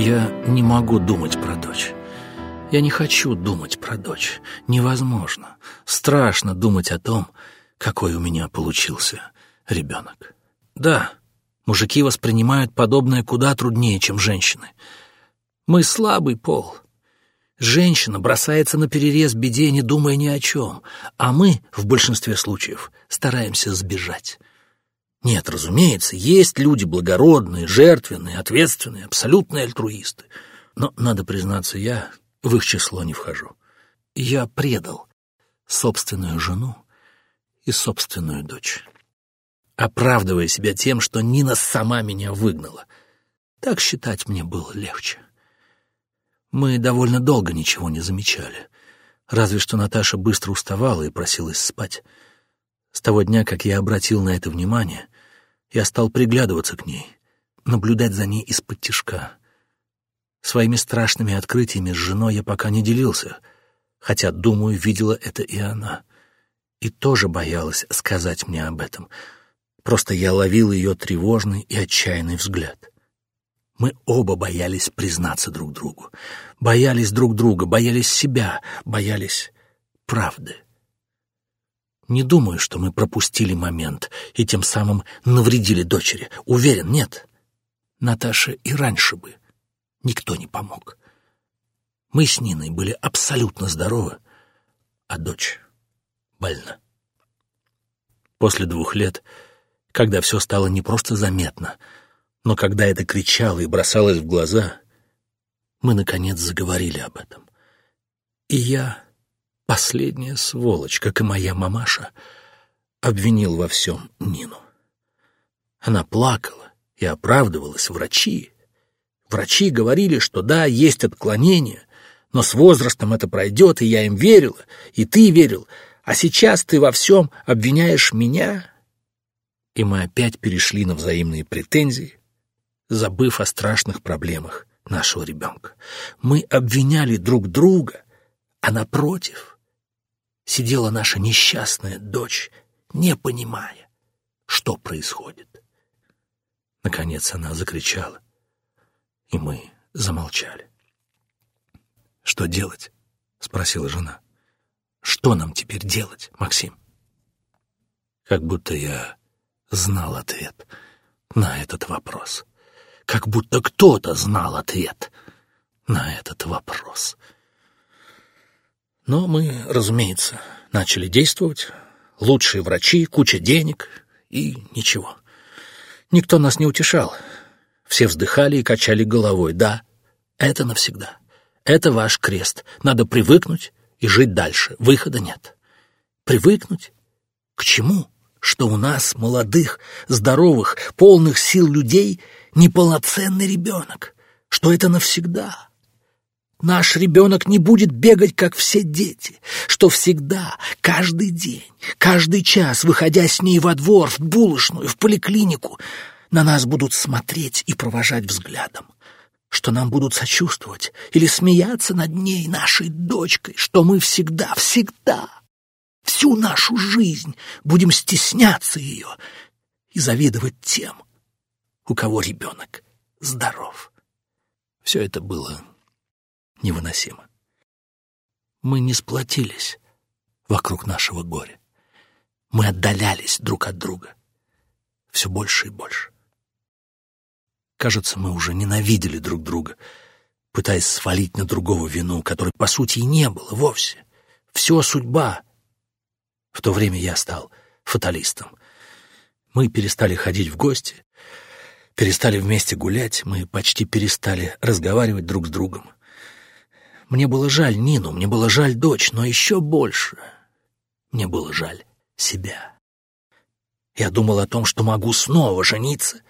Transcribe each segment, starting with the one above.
Я не могу думать про дочь. Я не хочу думать про дочь. Невозможно. Страшно думать о том, какой у меня получился ребенок. Да, мужики воспринимают подобное куда труднее, чем женщины. Мы слабый пол. Женщина бросается на перерез беде, не думая ни о чем, а мы, в большинстве случаев, стараемся сбежать. Нет, разумеется, есть люди благородные, жертвенные, ответственные, абсолютные альтруисты. Но, надо признаться, я в их число не вхожу. Я предал собственную жену и собственную дочь, оправдывая себя тем, что Нина сама меня выгнала. Так считать мне было легче. Мы довольно долго ничего не замечали. Разве что Наташа быстро уставала и просилась спать. С того дня, как я обратил на это внимание, я стал приглядываться к ней, наблюдать за ней из-под тишка. Своими страшными открытиями с женой я пока не делился, хотя, думаю, видела это и она. И тоже боялась сказать мне об этом. Просто я ловил ее тревожный и отчаянный взгляд. Мы оба боялись признаться друг другу. Боялись друг друга, боялись себя, боялись правды. Не думаю, что мы пропустили момент и тем самым навредили дочери. Уверен, нет. Наташе и раньше бы никто не помог. Мы с Ниной были абсолютно здоровы, а дочь больна. После двух лет, когда все стало не просто заметно — но когда это кричало и бросалось в глаза, мы, наконец, заговорили об этом. И я, последняя сволочь, как и моя мамаша, обвинил во всем Нину. Она плакала и оправдывалась врачи. Врачи говорили, что да, есть отклонение, но с возрастом это пройдет, и я им верила, и ты верил, а сейчас ты во всем обвиняешь меня. И мы опять перешли на взаимные претензии, забыв о страшных проблемах нашего ребенка. Мы обвиняли друг друга, а напротив сидела наша несчастная дочь, не понимая, что происходит. Наконец она закричала, и мы замолчали. «Что делать?» — спросила жена. «Что нам теперь делать, Максим?» Как будто я знал ответ на этот вопрос как будто кто-то знал ответ на этот вопрос. Но мы, разумеется, начали действовать. Лучшие врачи, куча денег и ничего. Никто нас не утешал. Все вздыхали и качали головой. Да, это навсегда. Это ваш крест. Надо привыкнуть и жить дальше. Выхода нет. Привыкнуть? К чему? Что у нас, молодых, здоровых, полных сил людей, неполноценный ребенок, что это навсегда. Наш ребенок не будет бегать, как все дети, что всегда, каждый день, каждый час, выходя с ней во двор, в булочную, в поликлинику, на нас будут смотреть и провожать взглядом, что нам будут сочувствовать или смеяться над ней, нашей дочкой, что мы всегда, всегда, всю нашу жизнь будем стесняться ее и завидовать тем, у кого ребенок здоров. Все это было невыносимо. Мы не сплотились вокруг нашего горя. Мы отдалялись друг от друга все больше и больше. Кажется, мы уже ненавидели друг друга, пытаясь свалить на другого вину, которой, по сути, и не было вовсе. Все судьба. В то время я стал фаталистом. Мы перестали ходить в гости, перестали вместе гулять, мы почти перестали разговаривать друг с другом. Мне было жаль Нину, мне было жаль дочь, но еще больше мне было жаль себя. Я думал о том, что могу снова жениться,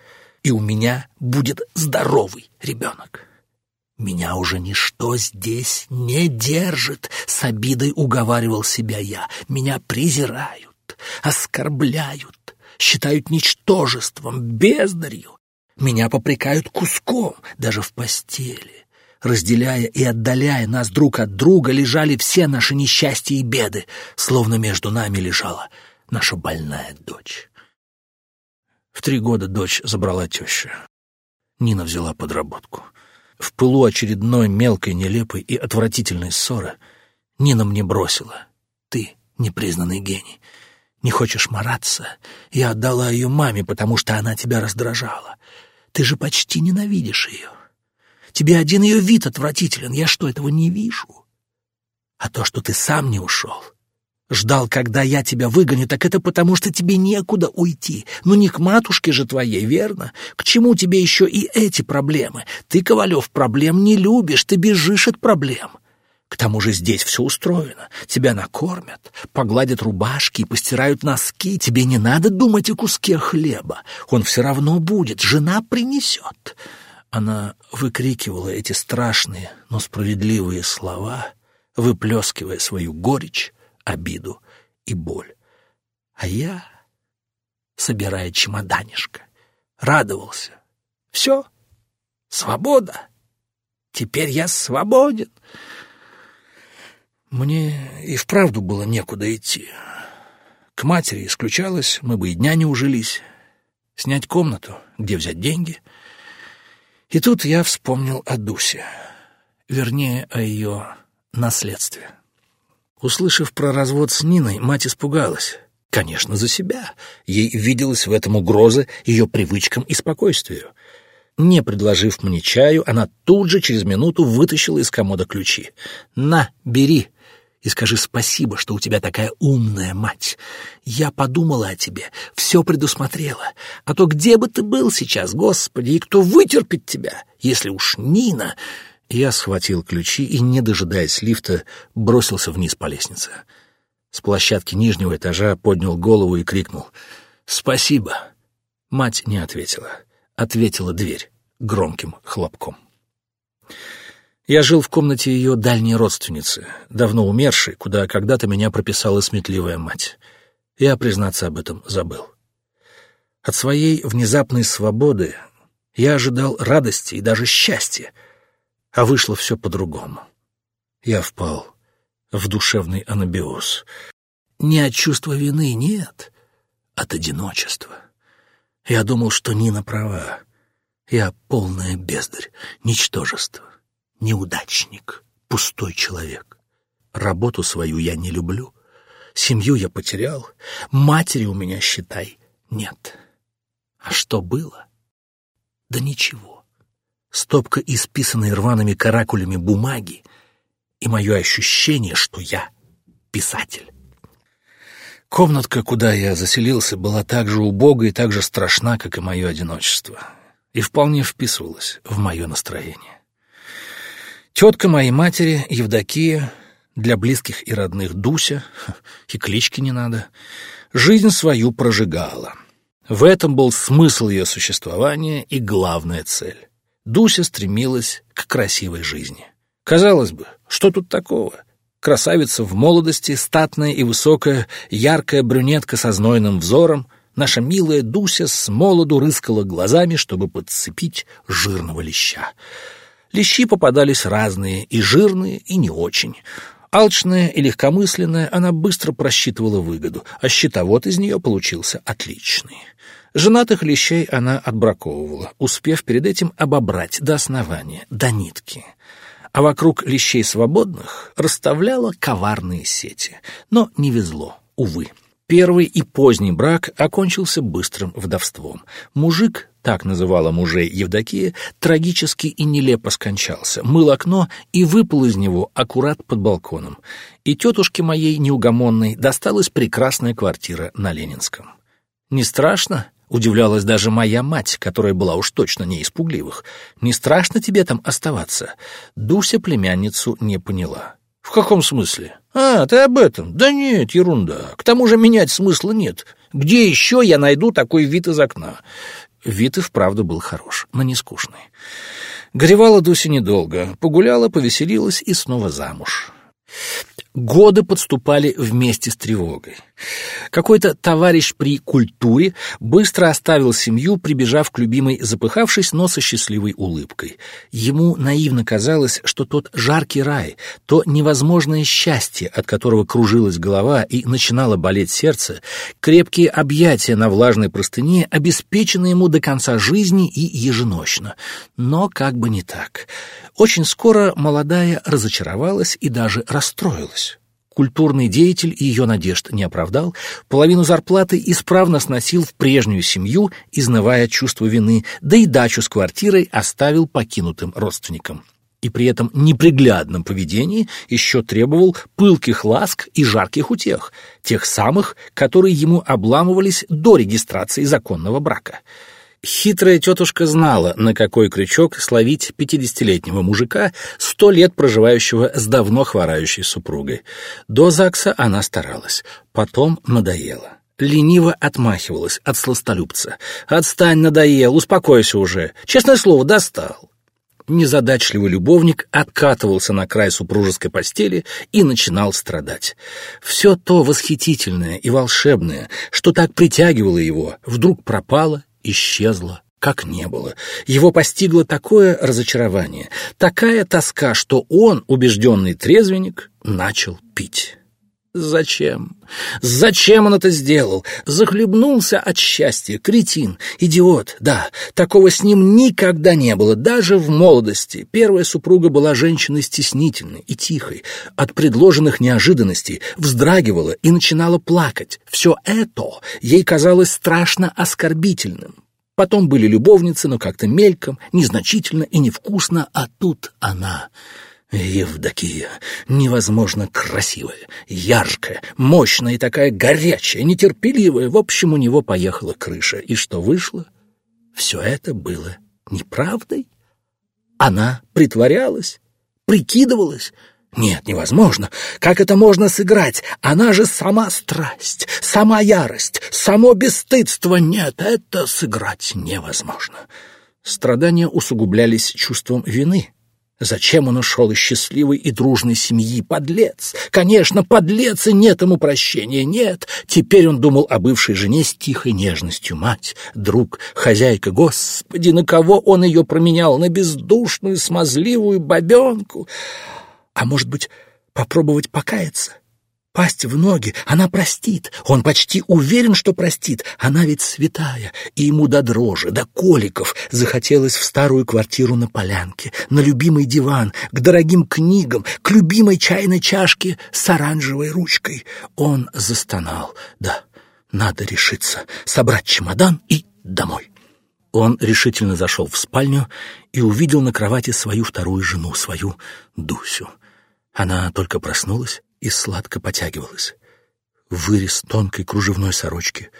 и у меня будет здоровый ребенок. Меня уже ничто здесь не держит, с обидой уговаривал себя я. Меня презирают, оскорбляют, считают ничтожеством, бездарью, меня попрекают куском, даже в постели. Разделяя и отдаляя нас друг от друга, лежали все наши несчастья и беды, словно между нами лежала наша больная дочь. В три года дочь забрала теща. Нина взяла подработку. В пылу очередной мелкой, нелепой и отвратительной ссоры Нина мне бросила. «Ты непризнанный гений. Не хочешь мараться? Я отдала ее маме, потому что она тебя раздражала. Ты же почти ненавидишь ее. Тебе один ее вид отвратителен. Я что, этого не вижу? А то, что ты сам не ушел, ждал, когда я тебя выгоню, так это потому, что тебе некуда уйти. Ну не к матушке же твоей, верно? К чему тебе еще и эти проблемы? Ты, Ковалев, проблем не любишь, ты бежишь от проблем. К тому же здесь все устроено. Тебя накормят, погладят рубашки и постирают носки. Тебе не надо думать о куске хлеба. Он все равно будет, жена принесет. Она выкрикивала эти страшные, но справедливые слова, выплескивая свою горечь, обиду и боль. А я, собирая чемоданишко, радовался. Все, свобода. Теперь я свободен. Мне и вправду было некуда идти. К матери исключалось, мы бы и дня не ужились. Снять комнату, где взять деньги. И тут я вспомнил о Дусе, вернее, о ее наследстве. Услышав про развод с Ниной, мать испугалась. Конечно, за себя. Ей виделась в этом угроза ее привычкам и спокойствию. Не предложив мне чаю, она тут же через минуту вытащила из комода ключи. «На, бери!» И скажи спасибо, что у тебя такая умная мать. Я подумала о тебе, все предусмотрела. А то где бы ты был сейчас, Господи, и кто вытерпит тебя, если уж Нина...» Я схватил ключи и, не дожидаясь лифта, бросился вниз по лестнице. С площадки нижнего этажа поднял голову и крикнул «Спасибо!». Мать не ответила. Ответила дверь громким хлопком. Я жил в комнате ее дальней родственницы, давно умершей, куда когда-то меня прописала сметливая мать. Я, признаться, об этом забыл. От своей внезапной свободы я ожидал радости и даже счастья, а вышло все по-другому. Я впал в душевный анабиоз. Не от чувства вины, нет, от одиночества. Я думал, что Нина права. Я полная бездарь, ничтожество неудачник, пустой человек. Работу свою я не люблю, семью я потерял, матери у меня, считай, нет. А что было? Да ничего. Стопка исписанной рваными каракулями бумаги и мое ощущение, что я писатель. Комнатка, куда я заселился, была так же убога и так же страшна, как и мое одиночество, и вполне вписывалась в мое настроение. Тетка моей матери, Евдокия, для близких и родных Дуся, и клички не надо, жизнь свою прожигала. В этом был смысл ее существования и главная цель. Дуся стремилась к красивой жизни. Казалось бы, что тут такого? Красавица в молодости, статная и высокая, яркая брюнетка со знойным взором, наша милая Дуся с молоду рыскала глазами, чтобы подцепить жирного леща. Лещи попадались разные, и жирные, и не очень. Алчная и легкомысленная, она быстро просчитывала выгоду, а счетовод из нее получился отличный. Женатых лещей она отбраковывала, успев перед этим обобрать до основания, до нитки. А вокруг лещей свободных расставляла коварные сети. Но не везло, увы. Первый и поздний брак окончился быстрым вдовством. Мужик, так называла мужей Евдокия, трагически и нелепо скончался, мыл окно и выпал из него аккурат под балконом. И тетушке моей неугомонной досталась прекрасная квартира на Ленинском. «Не страшно?» — удивлялась даже моя мать, которая была уж точно не испугливых. «Не страшно тебе там оставаться?» Дуся племянницу не поняла. «В каком смысле?» «А, ты об этом? Да нет, ерунда. К тому же менять смысла нет. Где еще я найду такой вид из окна?» Вид и вправду был хорош, но не скучный. Горевала Дуся недолго, погуляла, повеселилась и снова замуж. Годы подступали вместе с тревогой. Какой-то товарищ при культуре быстро оставил семью, прибежав к любимой, запыхавшись, но со счастливой улыбкой. Ему наивно казалось, что тот жаркий рай, то невозможное счастье, от которого кружилась голова и начинало болеть сердце, крепкие объятия на влажной простыне обеспечены ему до конца жизни и еженочно. Но как бы не так. Очень скоро молодая разочаровалась и даже расстроилась. Культурный деятель ее надежд не оправдал, половину зарплаты исправно сносил в прежнюю семью, изнывая чувство вины, да и дачу с квартирой оставил покинутым родственникам. И при этом неприглядном поведении еще требовал пылких ласк и жарких утех, тех самых, которые ему обламывались до регистрации законного брака. Хитрая тетушка знала, на какой крючок словить пятидесятилетнего мужика, сто лет проживающего с давно хворающей супругой. До ЗАГСа она старалась, потом надоела. Лениво отмахивалась от сластолюбца. «Отстань, надоел, успокойся уже. Честное слово, достал» незадачливый любовник откатывался на край супружеской постели и начинал страдать. Все то восхитительное и волшебное, что так притягивало его, вдруг пропало исчезло, как не было. Его постигло такое разочарование, такая тоска, что он, убежденный трезвенник, начал пить. Зачем? Зачем он это сделал? Захлебнулся от счастья, кретин, идиот. Да, такого с ним никогда не было, даже в молодости. Первая супруга была женщиной стеснительной и тихой. От предложенных неожиданностей вздрагивала и начинала плакать. Все это ей казалось страшно оскорбительным. Потом были любовницы, но как-то мельком, незначительно и невкусно, а тут она... Евдокия, невозможно красивая, яркая, мощная и такая горячая, нетерпеливая. В общем, у него поехала крыша. И что вышло? Все это было неправдой. Она притворялась, прикидывалась. Нет, невозможно. Как это можно сыграть? Она же сама страсть, сама ярость, само бесстыдство. Нет, это сыграть невозможно. Страдания усугублялись чувством вины. Зачем он ушел из счастливой и дружной семьи? Подлец! Конечно, подлец, и нет ему прощения, нет! Теперь он думал о бывшей жене с тихой нежностью. Мать, друг, хозяйка, господи, на кого он ее променял? На бездушную, смазливую бабенку? А может быть, попробовать покаяться? Пасть в ноги, она простит. Он почти уверен, что простит. Она ведь святая, и ему до дрожи, до коликов захотелось в старую квартиру на полянке, на любимый диван, к дорогим книгам, к любимой чайной чашке с оранжевой ручкой. Он застонал. Да, надо решиться, собрать чемодан и домой. Он решительно зашел в спальню и увидел на кровати свою вторую жену, свою Дусю. Она только проснулась, и сладко потягивалась. Вырез тонкой кружевной сорочки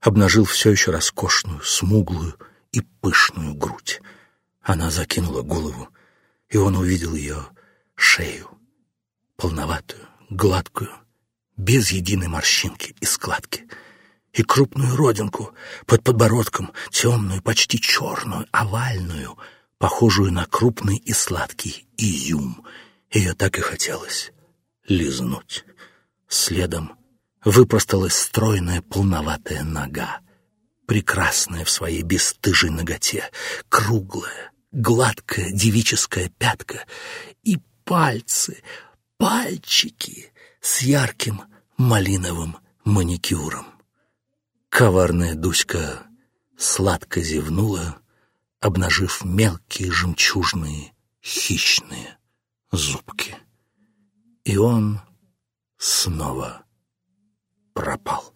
обнажил все еще роскошную, смуглую и пышную грудь. Она закинула голову, и он увидел ее шею, полноватую, гладкую, без единой морщинки и складки, и крупную родинку под подбородком, темную, почти черную, овальную, похожую на крупный и сладкий изюм. Ее так и хотелось лизнуть. Следом выпросталась стройная полноватая нога, прекрасная в своей бесстыжей ноготе, круглая, гладкая девическая пятка и пальцы, пальчики с ярким малиновым маникюром. Коварная Дуська сладко зевнула, обнажив мелкие жемчужные хищные зубки и он снова пропал.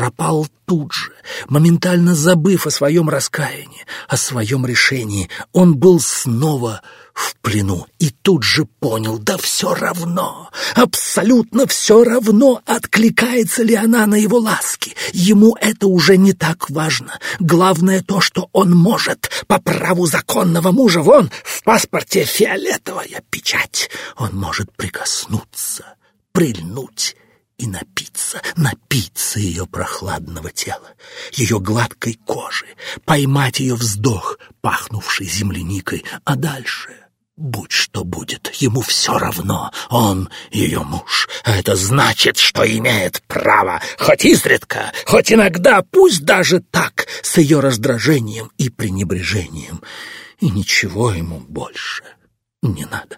Пропал тут же, моментально забыв о своем раскаянии, о своем решении. Он был снова в плену и тут же понял, да все равно, абсолютно все равно, откликается ли она на его ласки. Ему это уже не так важно. Главное то, что он может по праву законного мужа. Вон, в паспорте фиолетовая печать. Он может прикоснуться, прильнуть и напиться, напиться ее прохладного тела, ее гладкой кожи, поймать ее вздох, пахнувший земляникой, а дальше Будь что будет, ему все равно, он ее муж. А это значит, что имеет право, хоть изредка, хоть иногда, пусть даже так, с ее раздражением и пренебрежением. И ничего ему больше не надо.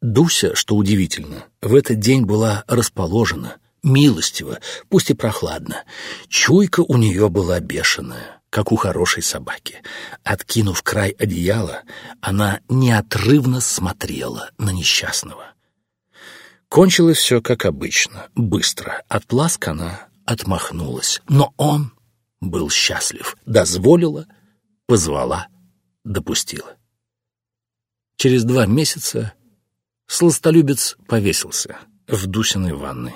Дуся, что удивительно, в этот день была расположена, милостива, пусть и прохладно. Чуйка у нее была бешеная как у хорошей собаки. Откинув край одеяла, она неотрывно смотрела на несчастного. Кончилось все как обычно, быстро. От ласк она отмахнулась. Но он был счастлив. Дозволила, позвала, допустила. Через два месяца сластолюбец повесился в Дусиной ванной.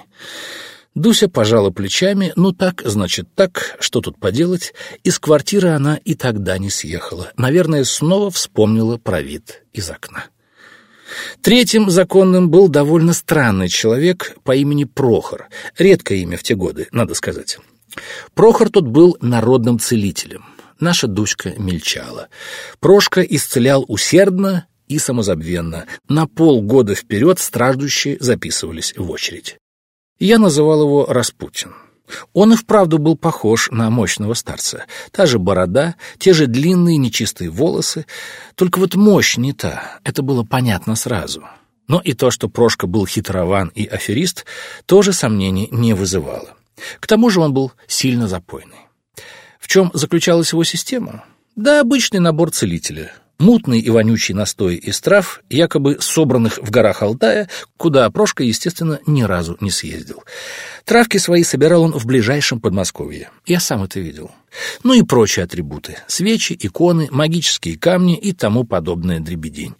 Дуся пожала плечами, ну так, значит так, что тут поделать, из квартиры она и тогда не съехала. Наверное, снова вспомнила про вид из окна. Третьим законным был довольно странный человек по имени Прохор. Редкое имя в те годы, надо сказать. Прохор тут был народным целителем. Наша Дуська мельчала. Прошка исцелял усердно и самозабвенно. На полгода вперед страждущие записывались в очередь. Я называл его Распутин. Он и вправду был похож на мощного старца. Та же борода, те же длинные нечистые волосы. Только вот мощь не та, это было понятно сразу. Но и то, что Прошка был хитрован и аферист, тоже сомнений не вызывало. К тому же он был сильно запойный. В чем заключалась его система? Да, обычный набор целителя. Мутный и вонючий настой из трав, якобы собранных в горах Алтая, куда Прошка, естественно, ни разу не съездил. Травки свои собирал он в ближайшем Подмосковье. Я сам это видел. Ну и прочие атрибуты. Свечи, иконы, магические камни и тому подобное дребедень.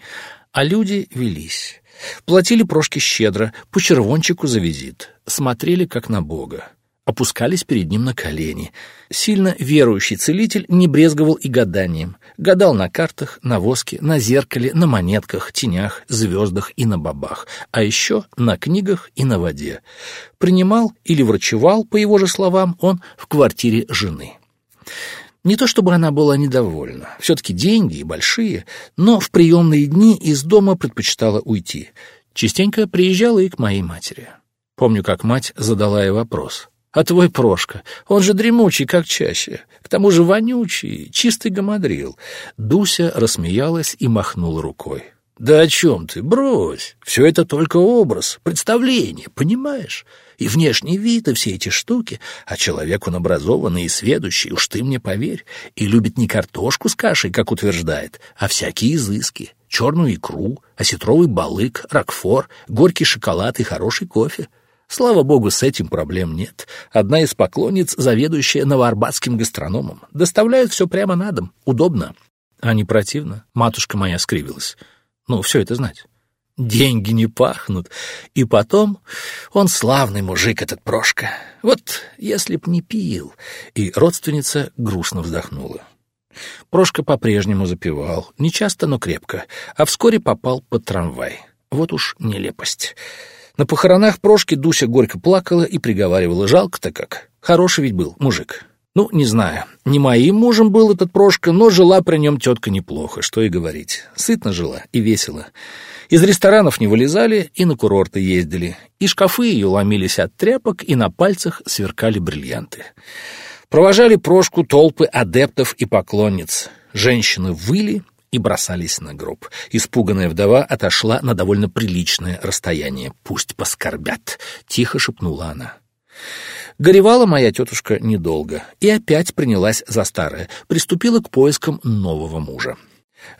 А люди велись. Платили Прошке щедро, по червончику за визит. Смотрели, как на Бога опускались перед ним на колени. Сильно верующий целитель не брезговал и гаданием. Гадал на картах, на воске, на зеркале, на монетках, тенях, звездах и на бабах, а еще на книгах и на воде. Принимал или врачевал, по его же словам, он в квартире жены. Не то чтобы она была недовольна, все-таки деньги и большие, но в приемные дни из дома предпочитала уйти. Частенько приезжала и к моей матери. Помню, как мать задала ей вопрос. А твой Прошка, он же дремучий, как чаще. К тому же вонючий, чистый гамадрил. Дуся рассмеялась и махнула рукой. «Да о чем ты? Брось! Все это только образ, представление, понимаешь? И внешний вид, и все эти штуки. А человек он образованный и сведущий, уж ты мне поверь, и любит не картошку с кашей, как утверждает, а всякие изыски, черную икру, осетровый балык, ракфор, горький шоколад и хороший кофе. Слава богу, с этим проблем нет. Одна из поклонниц, заведующая новоарбатским гастрономом. Доставляют все прямо на дом. Удобно. А не противно? Матушка моя скривилась. Ну, все это знать. Деньги не пахнут. И потом, он славный мужик, этот Прошка. Вот если б не пил. И родственница грустно вздохнула. Прошка по-прежнему запивал, нечасто, но крепко, а вскоре попал под трамвай. Вот уж нелепость. На похоронах Прошки Дуся горько плакала и приговаривала, жалко-то как. Хороший ведь был мужик. Ну, не знаю, не моим мужем был этот Прошка, но жила при нем тетка неплохо, что и говорить. Сытно жила и весело. Из ресторанов не вылезали и на курорты ездили. И шкафы ее ломились от тряпок, и на пальцах сверкали бриллианты. Провожали Прошку толпы адептов и поклонниц. Женщины выли, и бросались на гроб. Испуганная вдова отошла на довольно приличное расстояние. «Пусть поскорбят», — тихо шепнула она. Горевала моя тетушка недолго и опять принялась за старое, приступила к поискам нового мужа.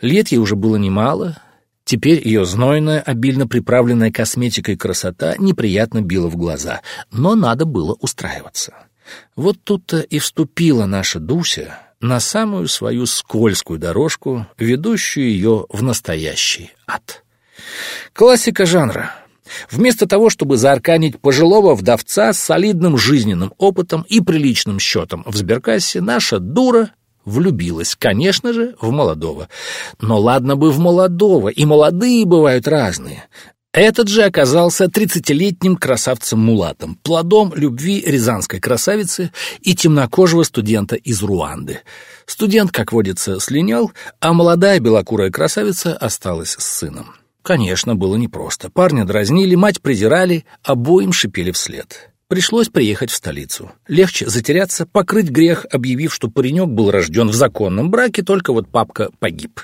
Лет ей уже было немало, теперь ее знойная, обильно приправленная косметикой красота неприятно била в глаза, но надо было устраиваться. Вот тут-то и вступила наша Дуся, на самую свою скользкую дорожку, ведущую ее в настоящий ад. Классика жанра. Вместо того, чтобы заарканить пожилого вдовца с солидным жизненным опытом и приличным счетом в сберкассе, наша дура влюбилась, конечно же, в молодого. Но ладно бы в молодого, и молодые бывают разные. Этот же оказался тридцатилетним красавцем-мулатом, плодом любви рязанской красавицы и темнокожего студента из Руанды. Студент, как водится, слинял, а молодая белокурая красавица осталась с сыном. Конечно, было непросто. Парня дразнили, мать презирали, обоим шипели вслед. Пришлось приехать в столицу. Легче затеряться, покрыть грех, объявив, что паренек был рожден в законном браке, только вот папка погиб.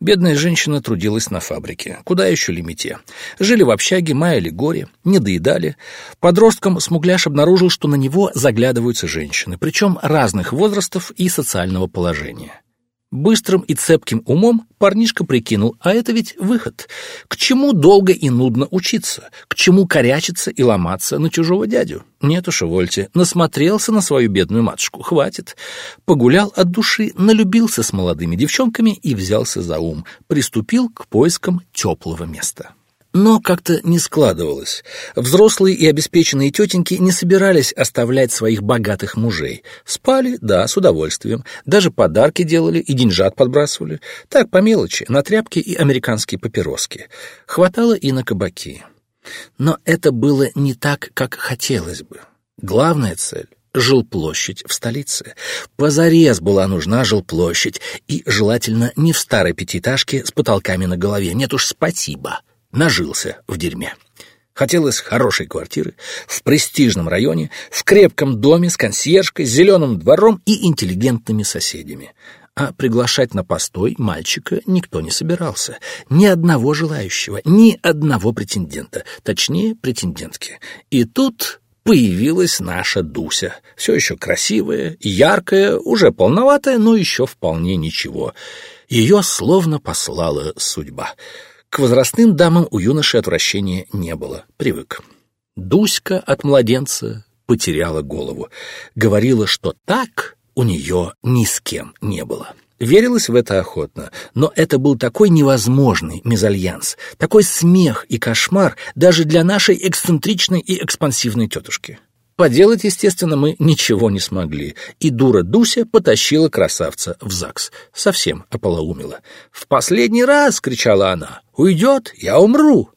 Бедная женщина трудилась на фабрике. Куда еще лимите? Жили в общаге, маяли горе, не доедали. Подростком Смугляш обнаружил, что на него заглядываются женщины, причем разных возрастов и социального положения. Быстрым и цепким умом парнишка прикинул, а это ведь выход. К чему долго и нудно учиться? К чему корячиться и ломаться на чужого дядю? Нет уж, увольте, насмотрелся на свою бедную матушку, хватит. Погулял от души, налюбился с молодыми девчонками и взялся за ум, приступил к поискам теплого места. Но как-то не складывалось. Взрослые и обеспеченные тетеньки не собирались оставлять своих богатых мужей. Спали, да, с удовольствием. Даже подарки делали и деньжат подбрасывали. Так, по мелочи, на тряпки и американские папироски. Хватало и на кабаки. Но это было не так, как хотелось бы. Главная цель жилплощадь в столице. Позарез была нужна жилплощадь, и желательно не в старой пятиэтажке с потолками на голове. Нет уж, спасибо нажился в дерьме. Хотелось хорошей квартиры, в престижном районе, в крепком доме с консьержкой, зеленым двором и интеллигентными соседями. А приглашать на постой мальчика никто не собирался. Ни одного желающего, ни одного претендента, точнее, претендентки. И тут появилась наша Дуся. Все еще красивая, яркая, уже полноватая, но еще вполне ничего. Ее словно послала судьба. К возрастным дамам у юноши отвращения не было, привык. Дуська от младенца потеряла голову. Говорила, что так у нее ни с кем не было. Верилась в это охотно, но это был такой невозможный мезальянс, такой смех и кошмар даже для нашей эксцентричной и экспансивной тетушки. Поделать, естественно, мы ничего не смогли, и дура Дуся потащила красавца в ЗАГС. Совсем ополоумила. «В последний раз!» — кричала она. «Уйдет, я умру!»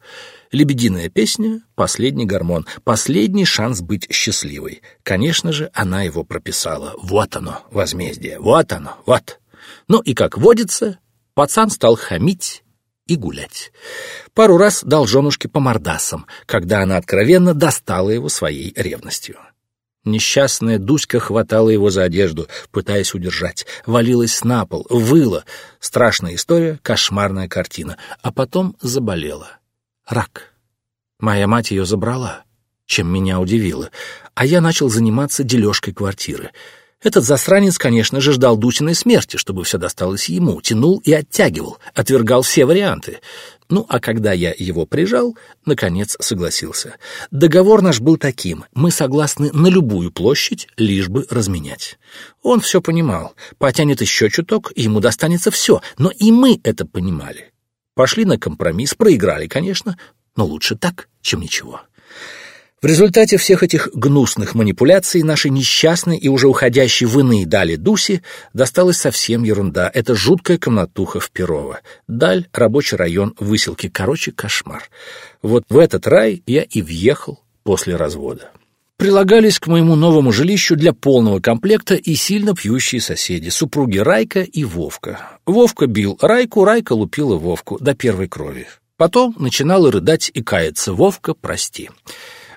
Лебединая песня, последний гормон, последний шанс быть счастливой. Конечно же, она его прописала. Вот оно, возмездие, вот оно, вот. Ну и, как водится, пацан стал хамить и гулять. Пару раз дал женушке по мордасам, когда она откровенно достала его своей ревностью. Несчастная Дуська хватала его за одежду, пытаясь удержать, валилась на пол, выла. Страшная история, кошмарная картина. А потом заболела. Рак. Моя мать ее забрала, чем меня удивило. А я начал заниматься дележкой квартиры — этот засранец, конечно же, ждал Дусиной смерти, чтобы все досталось ему, тянул и оттягивал, отвергал все варианты. Ну, а когда я его прижал, наконец согласился. Договор наш был таким, мы согласны на любую площадь, лишь бы разменять. Он все понимал, потянет еще чуток, ему достанется все, но и мы это понимали. Пошли на компромисс, проиграли, конечно, но лучше так, чем ничего. В результате всех этих гнусных манипуляций нашей несчастной и уже уходящей в иные дали Дуси досталась совсем ерунда. Это жуткая комнатуха в Перово. Даль, рабочий район, выселки. Короче, кошмар. Вот в этот рай я и въехал после развода. Прилагались к моему новому жилищу для полного комплекта и сильно пьющие соседи, супруги Райка и Вовка. Вовка бил Райку, Райка лупила Вовку до первой крови. Потом начинала рыдать и каяться. Вовка, прости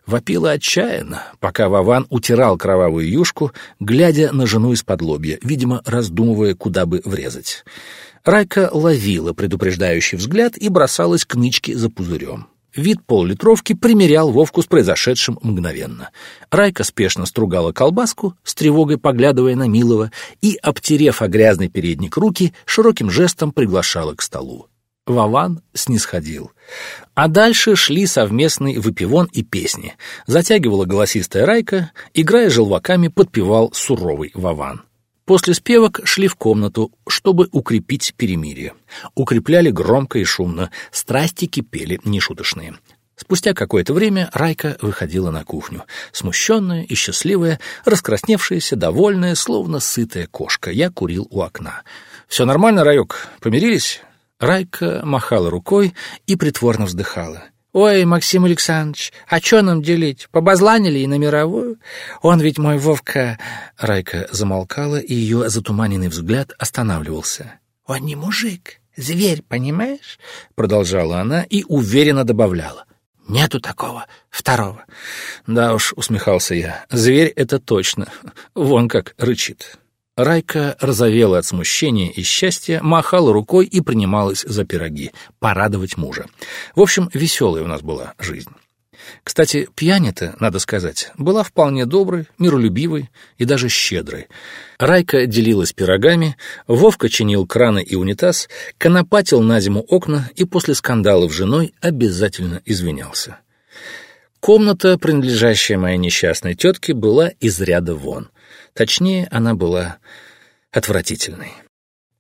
вопила отчаянно, пока Вован утирал кровавую юшку, глядя на жену из-под лобья, видимо, раздумывая, куда бы врезать. Райка ловила предупреждающий взгляд и бросалась к нычке за пузырем. Вид поллитровки примерял Вовку с произошедшим мгновенно. Райка спешно стругала колбаску, с тревогой поглядывая на Милова, и, обтерев о грязный передник руки, широким жестом приглашала к столу. Вован снисходил. А дальше шли совместный выпивон и песни. Затягивала голосистая Райка, играя желваками, подпевал суровый Вован. После спевок шли в комнату, чтобы укрепить перемирие. Укрепляли громко и шумно, страсти кипели нешуточные. Спустя какое-то время Райка выходила на кухню, смущенная и счастливая, раскрасневшаяся, довольная, словно сытая кошка. Я курил у окна. «Все нормально, Райок? Помирились?» Райка махала рукой и притворно вздыхала. «Ой, Максим Александрович, а что нам делить? Побазланили и на мировую? Он ведь мой Вовка...» Райка замолкала, и ее затуманенный взгляд останавливался. «Он не мужик, зверь, понимаешь?» Продолжала она и уверенно добавляла. «Нету такого второго». «Да уж», — усмехался я, — «зверь — это точно. Вон как рычит». Райка разовела от смущения и счастья, махала рукой и принималась за пироги, порадовать мужа. В общем, веселая у нас была жизнь. Кстати, пьяня-то, надо сказать, была вполне доброй, миролюбивой и даже щедрой. Райка делилась пирогами, Вовка чинил краны и унитаз, конопатил на зиму окна и после скандалов с женой обязательно извинялся. Комната, принадлежащая моей несчастной тетке, была из ряда вон. Точнее, она была отвратительной.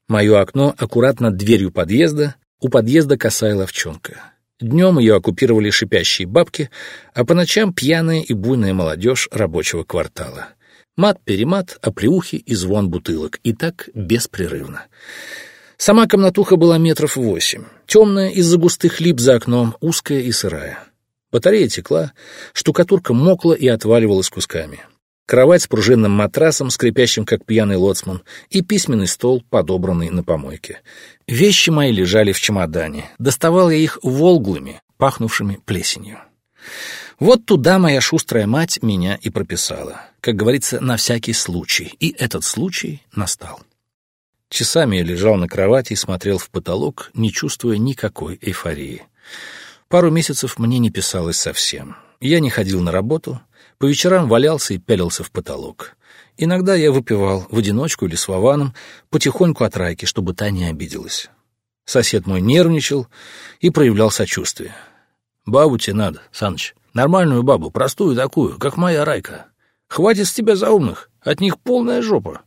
Мое окно аккуратно дверью подъезда, у подъезда косая ловчонка. Днем ее оккупировали шипящие бабки, а по ночам пьяная и буйная молодежь рабочего квартала. Мат-перемат, оплеухи и звон бутылок. И так беспрерывно. Сама комнатуха была метров восемь. Темная из-за густых лип за окном, узкая и сырая. Батарея текла, штукатурка мокла и отваливалась кусками кровать с пружинным матрасом, скрипящим как пьяный лоцман, и письменный стол, подобранный на помойке. Вещи мои лежали в чемодане. Доставал я их волглыми, пахнувшими плесенью. Вот туда моя шустрая мать меня и прописала. Как говорится, на всякий случай. И этот случай настал. Часами я лежал на кровати и смотрел в потолок, не чувствуя никакой эйфории. Пару месяцев мне не писалось совсем. Я не ходил на работу, по вечерам валялся и пялился в потолок. Иногда я выпивал в одиночку или с Вованом, потихоньку от Райки, чтобы та не обиделась. Сосед мой нервничал и проявлял сочувствие. «Бабу тебе надо, Саныч. Нормальную бабу, простую такую, как моя Райка. Хватит с тебя заумных, от них полная жопа».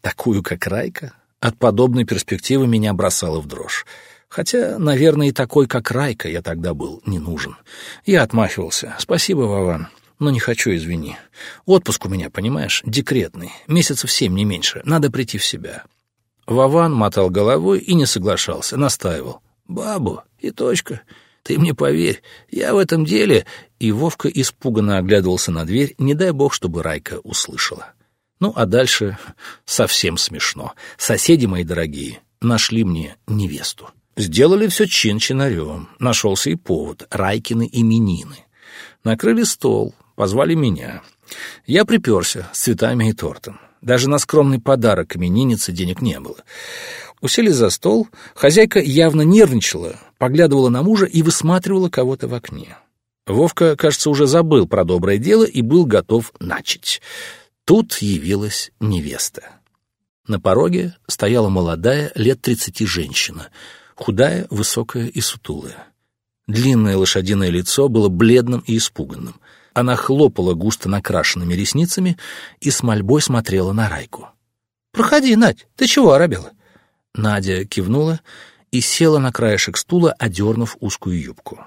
Такую, как Райка? От подобной перспективы меня бросало в дрожь. Хотя, наверное, и такой, как Райка, я тогда был не нужен. Я отмахивался. «Спасибо, Вован но не хочу, извини. Отпуск у меня, понимаешь, декретный, месяцев семь, не меньше, надо прийти в себя». Вован мотал головой и не соглашался, настаивал. «Бабу, и точка. Ты мне поверь, я в этом деле...» И Вовка испуганно оглядывался на дверь, не дай бог, чтобы Райка услышала. Ну, а дальше совсем смешно. Соседи мои дорогие нашли мне невесту. Сделали все чин-чинарем. Нашелся и повод — Райкины именины. Накрыли стол, Позвали меня. Я приперся с цветами и тортом. Даже на скромный подарок имениннице денег не было. Усели за стол, хозяйка явно нервничала, поглядывала на мужа и высматривала кого-то в окне. Вовка, кажется, уже забыл про доброе дело и был готов начать. Тут явилась невеста. На пороге стояла молодая, лет тридцати женщина, худая, высокая и сутулая. Длинное лошадиное лицо было бледным и испуганным. Она хлопала густо накрашенными ресницами и с мольбой смотрела на Райку. «Проходи, Надь, ты чего оробела?» Надя кивнула и села на краешек стула, одернув узкую юбку.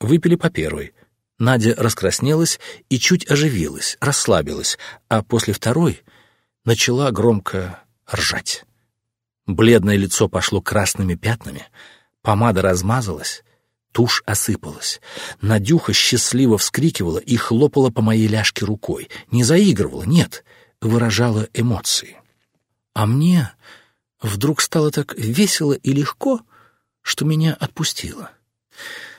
Выпили по первой. Надя раскраснелась и чуть оживилась, расслабилась, а после второй начала громко ржать. Бледное лицо пошло красными пятнами, помада размазалась, Тушь осыпалась. Надюха счастливо вскрикивала и хлопала по моей ляжке рукой. Не заигрывала, нет, выражала эмоции. А мне вдруг стало так весело и легко, что меня отпустило.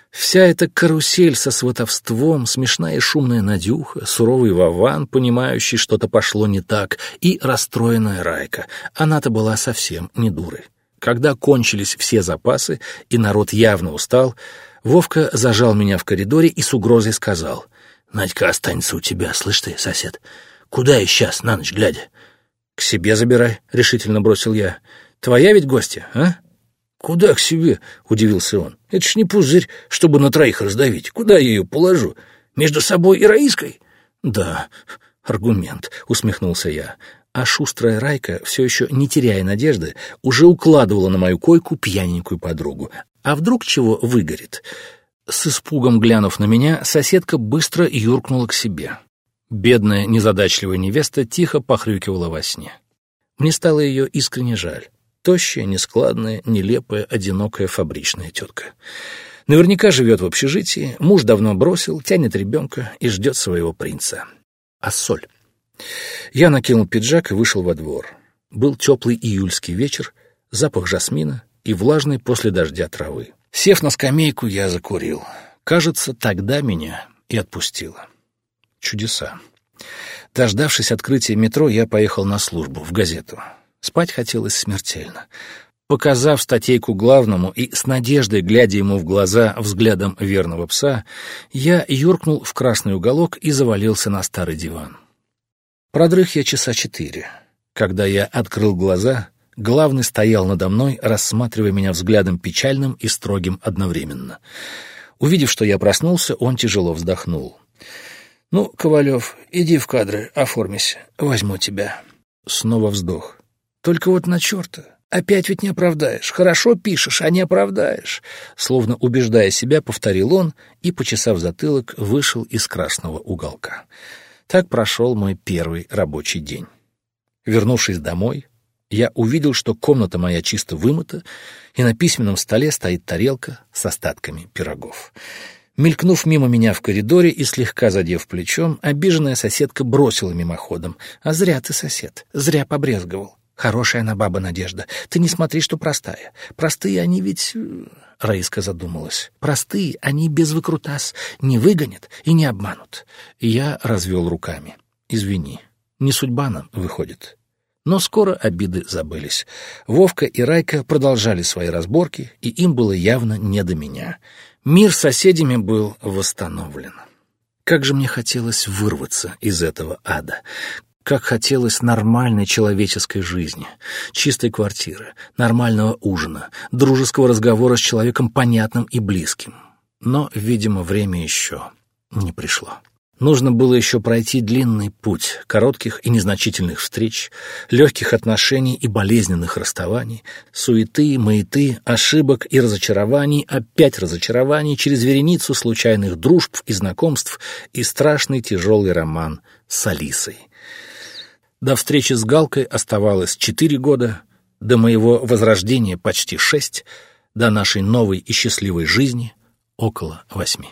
Вся эта карусель со сватовством, смешная и шумная Надюха, суровый Вован, понимающий, что-то пошло не так, и расстроенная Райка. Она-то была совсем не дурой. Когда кончились все запасы, и народ явно устал, Вовка зажал меня в коридоре и с угрозой сказал. «Надька останется у тебя, слышь ты, сосед. Куда я сейчас, на ночь глядя?» «К себе забирай», — решительно бросил я. «Твоя ведь гостья, а?» «Куда к себе?» — удивился он. «Это ж не пузырь, чтобы на троих раздавить. Куда я ее положу? Между собой и Раиской?» «Да, аргумент», — усмехнулся я а шустрая Райка, все еще не теряя надежды, уже укладывала на мою койку пьяненькую подругу. А вдруг чего выгорит? С испугом глянув на меня, соседка быстро юркнула к себе. Бедная, незадачливая невеста тихо похрюкивала во сне. Мне стало ее искренне жаль. Тощая, нескладная, нелепая, одинокая фабричная тетка. Наверняка живет в общежитии, муж давно бросил, тянет ребенка и ждет своего принца. А соль? Я накинул пиджак и вышел во двор. Был теплый июльский вечер, запах жасмина и влажный после дождя травы. Сев на скамейку, я закурил. Кажется, тогда меня и отпустило. Чудеса. Дождавшись открытия метро, я поехал на службу, в газету. Спать хотелось смертельно. Показав статейку главному и с надеждой, глядя ему в глаза взглядом верного пса, я юркнул в красный уголок и завалился на старый диван. Продрых я часа четыре. Когда я открыл глаза, главный стоял надо мной, рассматривая меня взглядом печальным и строгим одновременно. Увидев, что я проснулся, он тяжело вздохнул. «Ну, Ковалев, иди в кадры, оформись, возьму тебя». Снова вздох. «Только вот на черта, опять ведь не оправдаешь. Хорошо пишешь, а не оправдаешь». Словно убеждая себя, повторил он и, почесав затылок, вышел из красного уголка. Так прошел мой первый рабочий день. Вернувшись домой, я увидел, что комната моя чисто вымыта, и на письменном столе стоит тарелка с остатками пирогов. Мелькнув мимо меня в коридоре и слегка задев плечом, обиженная соседка бросила мимоходом. «А зря ты, сосед, зря побрезговал. Хорошая она баба Надежда. Ты не смотри, что простая. Простые они ведь...» э, Раиска задумалась. «Простые, они без выкрутас, не выгонят и не обманут». Я развел руками. «Извини, не судьба нам, выходит». Но скоро обиды забылись. Вовка и Райка продолжали свои разборки, и им было явно не до меня. Мир с соседями был восстановлен. Как же мне хотелось вырваться из этого ада. Как хотелось нормальной человеческой жизни, чистой квартиры, нормального ужина, дружеского разговора с человеком понятным и близким. Но, видимо, время еще не пришло. Нужно было еще пройти длинный путь коротких и незначительных встреч, легких отношений и болезненных расставаний, суеты, маяты, ошибок и разочарований, опять разочарований через вереницу случайных дружб и знакомств и страшный тяжелый роман с Алисой. До встречи с Галкой оставалось четыре года, до моего возрождения почти шесть, до нашей новой и счастливой жизни около восьми.